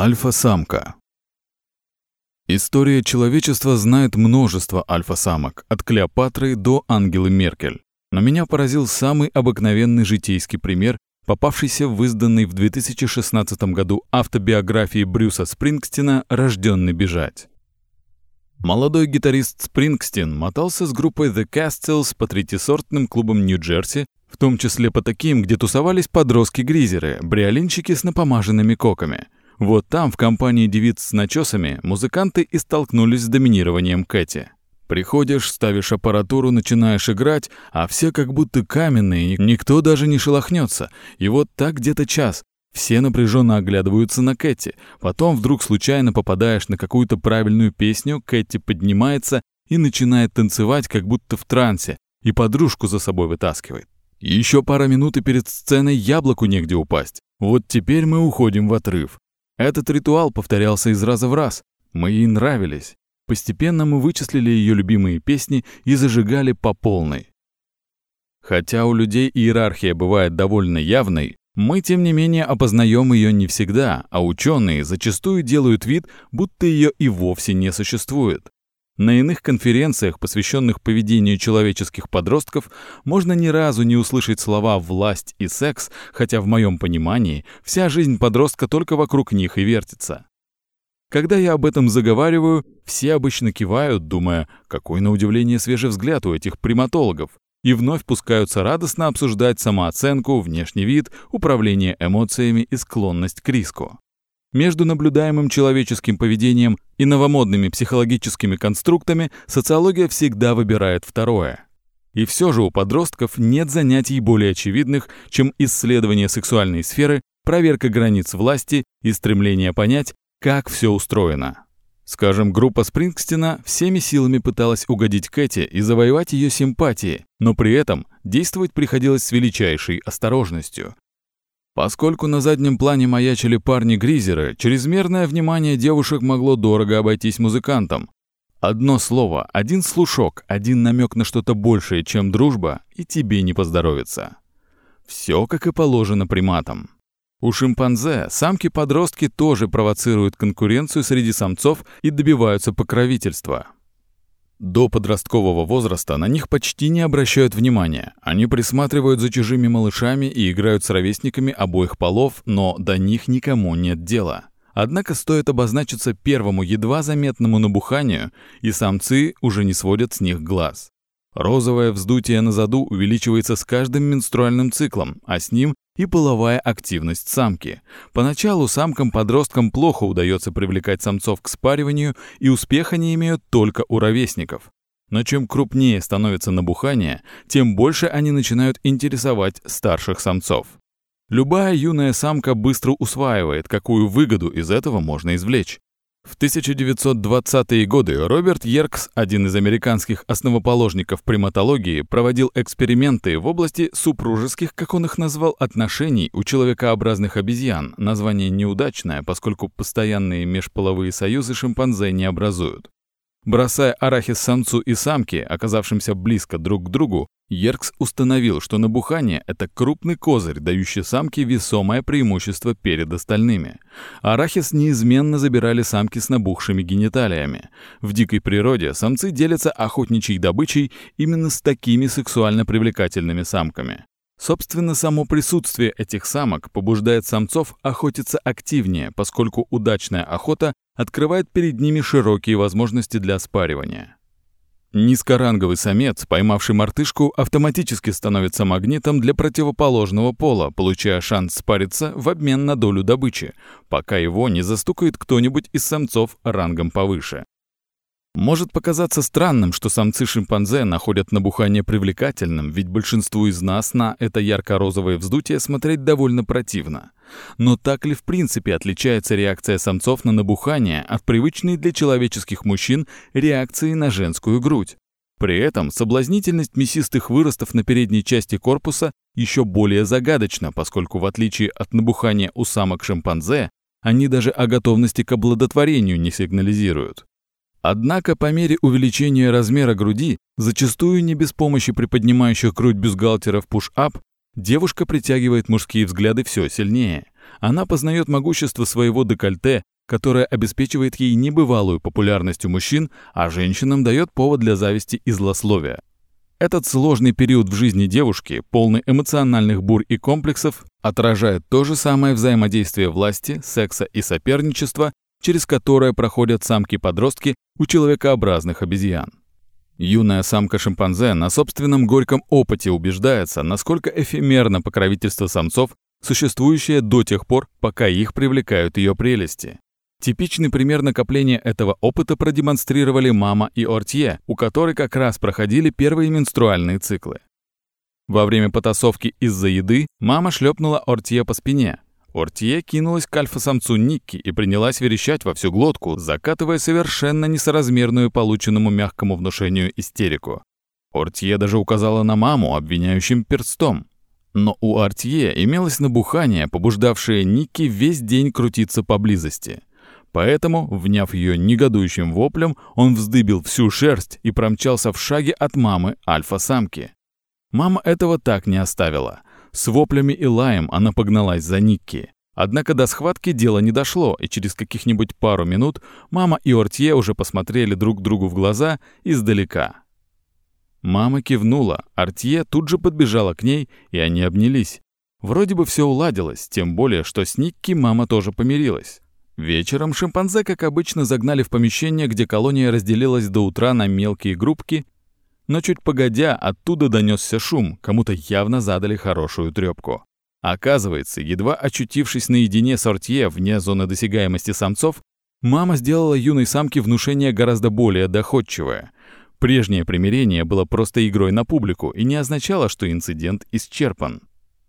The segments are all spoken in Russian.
Альфа-самка. История человечества знает множество альфа-самок, от Клеопатры до Ангелы Меркель. Но меня поразил самый обыкновенный житейский пример, попавшийся в изданной в 2016 году автобиографии Брюса Спрингстина «Рожденный бежать». Молодой гитарист Спрингстин мотался с группой The Castles по третьесортным клубам Нью-Джерси, в том числе по таким, где тусовались подростки-гризеры, бриолинчики с напомаженными коками – вот там, в компании девиц с начесами, музыканты и столкнулись с доминированием Кэти. Приходишь, ставишь аппаратуру, начинаешь играть, а все как будто каменные, никто даже не шелохнется. И вот так где-то час. Все напряженно оглядываются на Кэти. Потом вдруг случайно попадаешь на какую-то правильную песню, Кэти поднимается и начинает танцевать, как будто в трансе, и подружку за собой вытаскивает. Еще пара минут и перед сценой яблоку негде упасть. Вот теперь мы уходим в отрыв. Этот ритуал повторялся из раза в раз. Мы ей нравились. Постепенно мы вычислили ее любимые песни и зажигали по полной. Хотя у людей иерархия бывает довольно явной, мы, тем не менее, опознаем ее не всегда, а ученые зачастую делают вид, будто ее и вовсе не существует. На иных конференциях, посвященных поведению человеческих подростков, можно ни разу не услышать слова «власть» и «секс», хотя в моем понимании вся жизнь подростка только вокруг них и вертится. Когда я об этом заговариваю, все обычно кивают, думая, какой на удивление свежий взгляд у этих приматологов, и вновь пускаются радостно обсуждать самооценку, внешний вид, управление эмоциями и склонность к риску. Между наблюдаемым человеческим поведением и новомодными психологическими конструктами социология всегда выбирает второе. И все же у подростков нет занятий более очевидных, чем исследование сексуальной сферы, проверка границ власти и стремление понять, как все устроено. Скажем, группа Спрингстина всеми силами пыталась угодить Кэти и завоевать ее симпатии, но при этом действовать приходилось с величайшей осторожностью, Поскольку на заднем плане маячили парни-гризеры, чрезмерное внимание девушек могло дорого обойтись музыкантам. Одно слово, один слушок, один намек на что-то большее, чем дружба, и тебе не поздоровится. Все как и положено приматам. У шимпанзе самки-подростки тоже провоцируют конкуренцию среди самцов и добиваются покровительства. До подросткового возраста на них почти не обращают внимания. Они присматривают за чужими малышами и играют с ровесниками обоих полов, но до них никому нет дела. Однако стоит обозначиться первому едва заметному набуханию, и самцы уже не сводят с них глаз. Розовое вздутие на заду увеличивается с каждым менструальным циклом, а с ним и половая активность самки. Поначалу самкам-подросткам плохо удается привлекать самцов к спариванию, и успеха не имеют только у ровесников. Но чем крупнее становится набухание, тем больше они начинают интересовать старших самцов. Любая юная самка быстро усваивает, какую выгоду из этого можно извлечь. В 1920-е годы Роберт Йеркс, один из американских основоположников приматологии, проводил эксперименты в области супружеских, как он их назвал, отношений у человекообразных обезьян. Название неудачное, поскольку постоянные межполовые союзы шимпанзе не образуют. Бросая арахис самцу и самке, оказавшимся близко друг к другу, Еркс установил, что набухание – это крупный козырь, дающий самке весомое преимущество перед остальными. Арахис неизменно забирали самки с набухшими гениталиями. В дикой природе самцы делятся охотничьей добычей именно с такими сексуально привлекательными самками. Собственно, само присутствие этих самок побуждает самцов охотиться активнее, поскольку удачная охота открывает перед ними широкие возможности для спаривания. Низкоранговый самец, поймавший мартышку, автоматически становится магнитом для противоположного пола, получая шанс спариться в обмен на долю добычи, пока его не застукает кто-нибудь из самцов рангом повыше. Может показаться странным, что самцы шимпанзе находят набухание привлекательным, ведь большинству из нас на это ярко-розовое вздутие смотреть довольно противно. Но так ли в принципе отличается реакция самцов на набухание от привычной для человеческих мужчин реакции на женскую грудь? При этом соблазнительность мясистых выростов на передней части корпуса еще более загадочна, поскольку в отличие от набухания у самок шимпанзе, они даже о готовности к обладотворению не сигнализируют. Однако по мере увеличения размера груди, зачастую не без помощи приподнимающих грудь бюстгальтеров push-up, девушка притягивает мужские взгляды все сильнее. она познает могущество своего декольте, которое обеспечивает ей небывалую популярность у мужчин, а женщинам дает повод для зависти и злословия. Этот сложный период в жизни девушки, полный эмоциональных бурь и комплексов, отражает то же самое взаимодействие власти, секса и соперничества, через которое проходят самки-подростки у человекообразных обезьян. Юная самка-шимпанзе на собственном горьком опыте убеждается, насколько эфемерно покровительство самцов, существующее до тех пор, пока их привлекают ее прелести. Типичный пример накопления этого опыта продемонстрировали мама и Ортье, у которой как раз проходили первые менструальные циклы. Во время потасовки из-за еды мама шлепнула Ортье по спине, Ортье кинулась к альфа-самцу Никки и принялась верещать во всю глотку, закатывая совершенно несоразмерную полученному мягкому внушению истерику. Ортье даже указала на маму, обвиняющим перстом. Но у Ортье имелось набухание, побуждавшее Никки весь день крутиться поблизости. Поэтому, вняв ее негодующим воплем, он вздыбил всю шерсть и промчался в шаге от мамы альфа-самки. Мама этого так не оставила. С воплями и лаем она погналась за Никки. Однако до схватки дело не дошло, и через каких-нибудь пару минут мама и Ортье уже посмотрели друг другу в глаза издалека. Мама кивнула, Ортье тут же подбежала к ней, и они обнялись. Вроде бы все уладилось, тем более, что с Никки мама тоже помирилась. Вечером шимпанзе, как обычно, загнали в помещение, где колония разделилась до утра на мелкие группки но чуть погодя, оттуда донесся шум, кому-то явно задали хорошую трепку. Оказывается, едва очутившись наедине с Ортье вне зоны досягаемости самцов, мама сделала юной самке внушение гораздо более доходчивое. Прежнее примирение было просто игрой на публику и не означало, что инцидент исчерпан.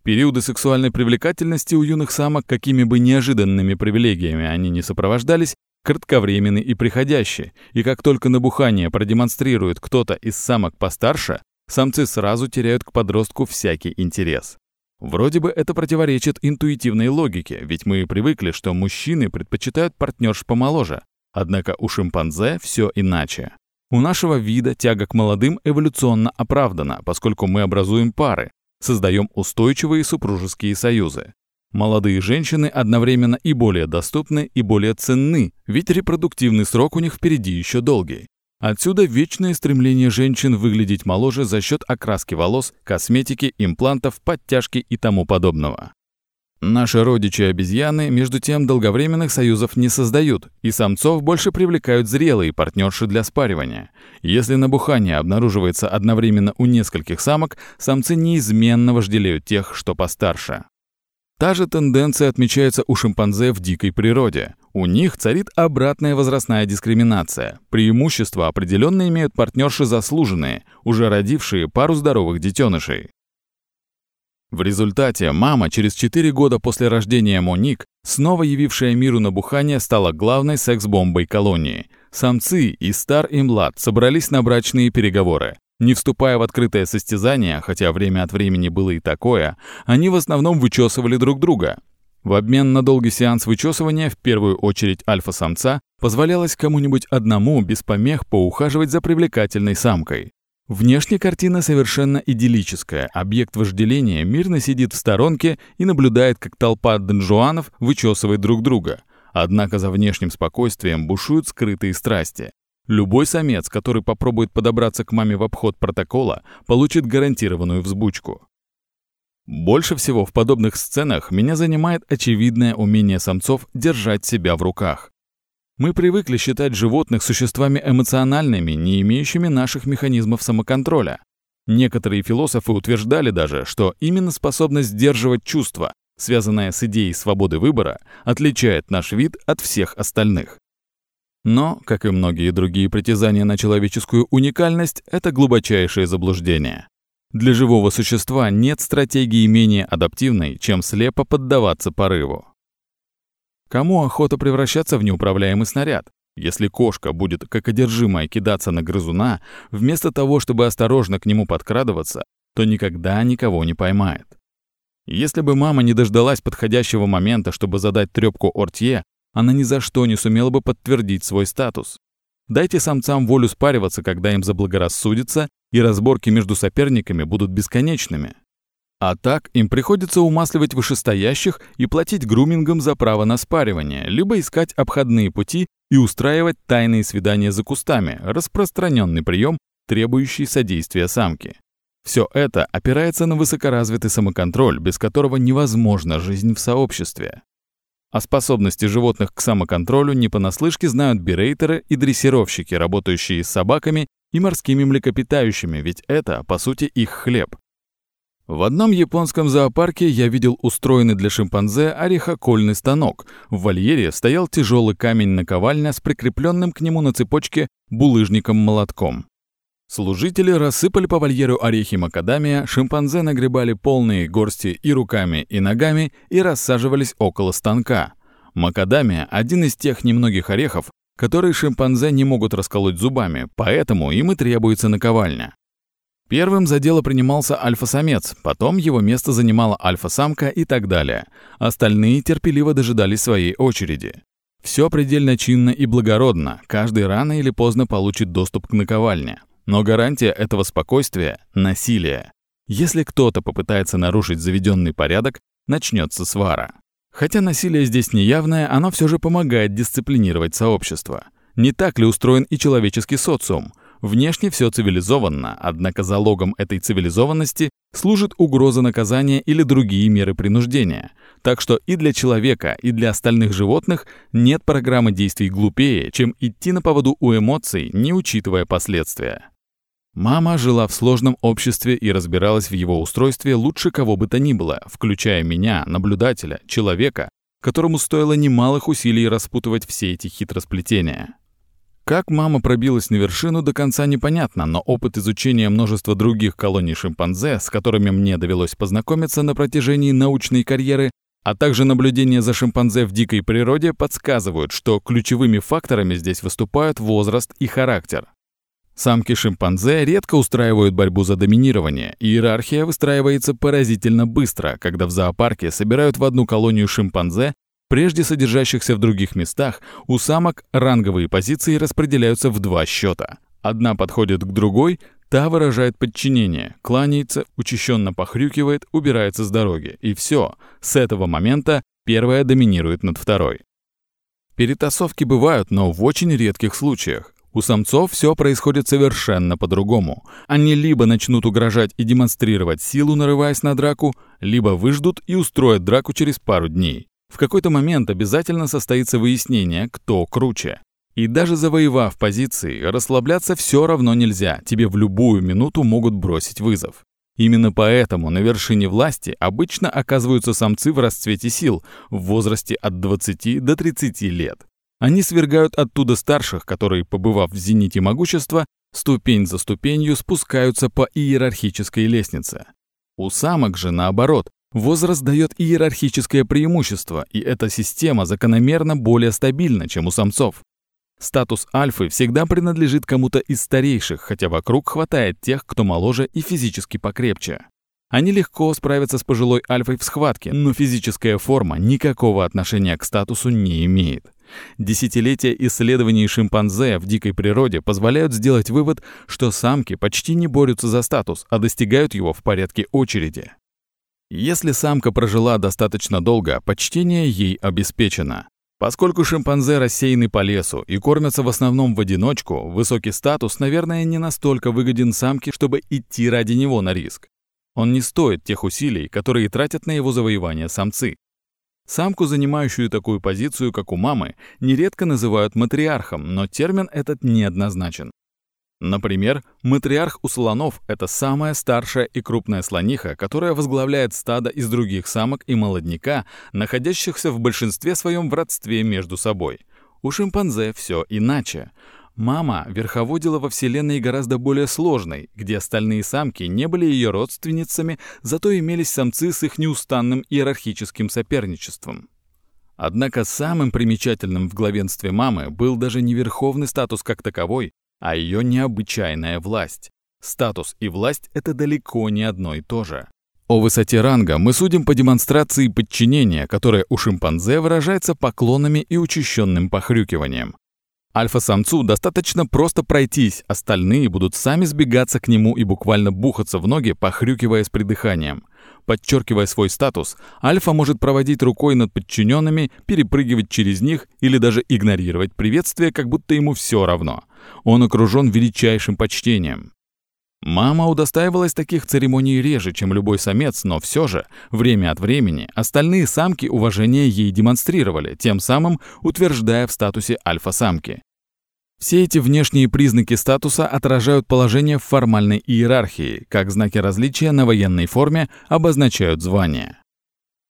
Периоды сексуальной привлекательности у юных самок, какими бы неожиданными привилегиями они не сопровождались, кратковременный и приходящий, и как только набухание продемонстрирует кто-то из самок постарше, самцы сразу теряют к подростку всякий интерес. Вроде бы это противоречит интуитивной логике, ведь мы привыкли, что мужчины предпочитают партнерш помоложе. Однако у шимпанзе все иначе. У нашего вида тяга к молодым эволюционно оправдана, поскольку мы образуем пары, создаем устойчивые супружеские союзы. Молодые женщины одновременно и более доступны, и более ценны, ведь репродуктивный срок у них впереди еще долгий. Отсюда вечное стремление женщин выглядеть моложе за счет окраски волос, косметики, имплантов, подтяжки и тому подобного. Наши родичи-обезьяны, между тем, долговременных союзов не создают, и самцов больше привлекают зрелые партнерши для спаривания. Если набухание обнаруживается одновременно у нескольких самок, самцы неизменно вожделеют тех, что постарше. Та же тенденция отмечается у шимпанзе в дикой природе. У них царит обратная возрастная дискриминация. Преимущества определенно имеют партнерши заслуженные, уже родившие пару здоровых детенышей. В результате мама через 4 года после рождения Моник, снова явившая миру набухание, стала главной секс-бомбой колонии. Самцы и стар и млад собрались на брачные переговоры. Не вступая в открытое состязание, хотя время от времени было и такое, они в основном вычесывали друг друга. В обмен на долгий сеанс вычесывания, в первую очередь альфа-самца, позволялось кому-нибудь одному без помех поухаживать за привлекательной самкой. Внешне картина совершенно идиллическая. Объект вожделения мирно сидит в сторонке и наблюдает, как толпа донжуанов вычесывает друг друга. Однако за внешним спокойствием бушуют скрытые страсти. Любой самец, который попробует подобраться к маме в обход протокола, получит гарантированную взбучку. Больше всего в подобных сценах меня занимает очевидное умение самцов держать себя в руках. Мы привыкли считать животных существами эмоциональными, не имеющими наших механизмов самоконтроля. Некоторые философы утверждали даже, что именно способность сдерживать чувства, связанная с идеей свободы выбора, отличает наш вид от всех остальных. Но, как и многие другие притязания на человеческую уникальность, это глубочайшее заблуждение. Для живого существа нет стратегии менее адаптивной, чем слепо поддаваться порыву. Кому охота превращаться в неуправляемый снаряд? Если кошка будет как одержимая кидаться на грызуна, вместо того, чтобы осторожно к нему подкрадываться, то никогда никого не поймает. Если бы мама не дождалась подходящего момента, чтобы задать трёпку Ортье, она ни за что не сумела бы подтвердить свой статус. Дайте самцам волю спариваться, когда им заблагорассудится, и разборки между соперниками будут бесконечными. А так им приходится умасливать вышестоящих и платить грумингом за право на спаривание, либо искать обходные пути и устраивать тайные свидания за кустами, распространенный прием, требующий содействия самки. Все это опирается на высокоразвитый самоконтроль, без которого невозможна жизнь в сообществе. О способности животных к самоконтролю не понаслышке знают бирейтеры и дрессировщики, работающие с собаками и морскими млекопитающими, ведь это, по сути, их хлеб. В одном японском зоопарке я видел устроенный для шимпанзе орехокольный станок. В вольере стоял тяжелый камень наковальня с прикрепленным к нему на цепочке булыжником-молотком. Служители рассыпали по вольеру орехи макадамия, шимпанзе нагребали полные горсти и руками, и ногами и рассаживались около станка. Макадамия – один из тех немногих орехов, которые шимпанзе не могут расколоть зубами, поэтому им и требуется наковальня. Первым за дело принимался альфа-самец, потом его место занимала альфа-самка и так далее. Остальные терпеливо дожидались своей очереди. Все предельно чинно и благородно, каждый рано или поздно получит доступ к наковальне. Но гарантия этого спокойствия – насилие. Если кто-то попытается нарушить заведенный порядок, начнется свара. Хотя насилие здесь неявное, оно все же помогает дисциплинировать сообщество. Не так ли устроен и человеческий социум? Внешне все цивилизованно, однако залогом этой цивилизованности служит угроза наказания или другие меры принуждения. Так что и для человека, и для остальных животных нет программы действий глупее, чем идти на поводу у эмоций, не учитывая последствия. Мама жила в сложном обществе и разбиралась в его устройстве лучше кого бы то ни было, включая меня, наблюдателя, человека, которому стоило немалых усилий распутывать все эти хитросплетения. Как мама пробилась на вершину, до конца непонятно, но опыт изучения множества других колоний шимпанзе, с которыми мне довелось познакомиться на протяжении научной карьеры, а также наблюдения за шимпанзе в дикой природе подсказывают, что ключевыми факторами здесь выступают возраст и характер. Самки шимпанзе редко устраивают борьбу за доминирование, и иерархия выстраивается поразительно быстро, когда в зоопарке собирают в одну колонию шимпанзе прежде содержащихся в других местах, у самок ранговые позиции распределяются в два счета. Одна подходит к другой, та выражает подчинение, кланяется, учащенно похрюкивает, убирается с дороги. И все, с этого момента первая доминирует над второй. Перетасовки бывают, но в очень редких случаях. У самцов все происходит совершенно по-другому. Они либо начнут угрожать и демонстрировать силу, нарываясь на драку, либо выждут и устроят драку через пару дней. В какой-то момент обязательно состоится выяснение, кто круче. И даже завоевав позиции, расслабляться все равно нельзя, тебе в любую минуту могут бросить вызов. Именно поэтому на вершине власти обычно оказываются самцы в расцвете сил в возрасте от 20 до 30 лет. Они свергают оттуда старших, которые, побывав в зените могущества, ступень за ступенью спускаются по иерархической лестнице. У самок же, наоборот, Возраст дает иерархическое преимущество, и эта система закономерно более стабильна, чем у самцов. Статус альфы всегда принадлежит кому-то из старейших, хотя вокруг хватает тех, кто моложе и физически покрепче. Они легко справятся с пожилой альфой в схватке, но физическая форма никакого отношения к статусу не имеет. Десятилетия исследований шимпанзе в дикой природе позволяют сделать вывод, что самки почти не борются за статус, а достигают его в порядке очереди. Если самка прожила достаточно долго, почтение ей обеспечено. Поскольку шимпанзе рассеяны по лесу и кормятся в основном в одиночку, высокий статус, наверное, не настолько выгоден самке, чтобы идти ради него на риск. Он не стоит тех усилий, которые тратят на его завоевание самцы. Самку, занимающую такую позицию, как у мамы, нередко называют матриархом, но термин этот неоднозначен. Например, матриарх у слонов – это самая старшая и крупная слониха, которая возглавляет стадо из других самок и молодняка, находящихся в большинстве своем в родстве между собой. У шимпанзе все иначе. Мама верховодила во Вселенной гораздо более сложной, где остальные самки не были ее родственницами, зато имелись самцы с их неустанным иерархическим соперничеством. Однако самым примечательным в главенстве мамы был даже не верховный статус как таковой, а ее необычайная власть. Статус и власть — это далеко не одно и то же. О высоте ранга мы судим по демонстрации подчинения, которое у шимпанзе выражается поклонами и учащенным похрюкиванием. Альфа-самцу достаточно просто пройтись, остальные будут сами сбегаться к нему и буквально бухаться в ноги, похрюкивая с придыханием. Подчеркивая свой статус, альфа может проводить рукой над подчиненными, перепрыгивать через них или даже игнорировать приветствие, как будто ему все равно. Он окружен величайшим почтением. Мама удостаивалась таких церемоний реже, чем любой самец, но все же, время от времени, остальные самки уважение ей демонстрировали, тем самым утверждая в статусе альфа-самки. Все эти внешние признаки статуса отражают положение в формальной иерархии, как знаки различия на военной форме обозначают звание.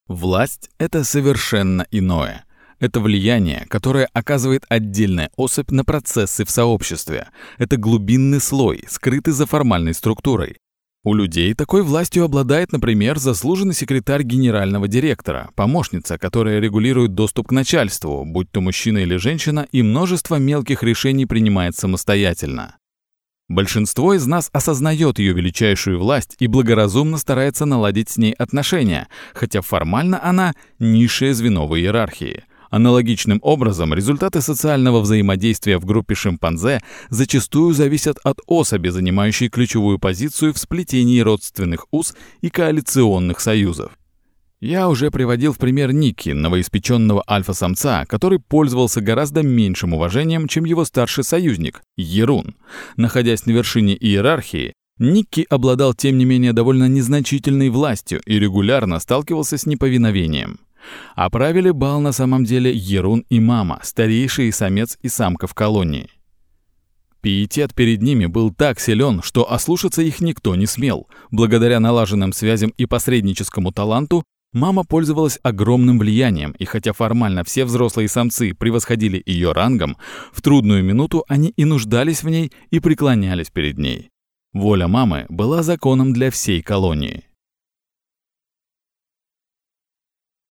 Власть — это совершенно иное — это влияние, которое оказывает отдельная особь на процессы в сообществе. Это глубинный слой, скрытый за формальной структурой. У людей такой властью обладает, например, заслуженный секретарь генерального директора, помощница, которая регулирует доступ к начальству, будь то мужчина или женщина, и множество мелких решений принимает самостоятельно. Большинство из нас осознает ее величайшую власть и благоразумно старается наладить с ней отношения, хотя формально она – низшее звено в иерархии. Аналогичным образом, результаты социального взаимодействия в группе шимпанзе зачастую зависят от особи, занимающей ключевую позицию в сплетении родственных уз и коалиционных союзов. Я уже приводил в пример Ники, новоиспеченного альфа-самца, который пользовался гораздо меньшим уважением, чем его старший союзник, Ерун. Находясь на вершине иерархии, Никки обладал тем не менее довольно незначительной властью и регулярно сталкивался с неповиновением. А правили бал на самом деле Ерун и мама, старейший самец и самка в колонии. Пиетет перед ними был так силен, что ослушаться их никто не смел. Благодаря налаженным связям и посредническому таланту, мама пользовалась огромным влиянием, и хотя формально все взрослые самцы превосходили ее рангом, в трудную минуту они и нуждались в ней, и преклонялись перед ней. Воля мамы была законом для всей колонии.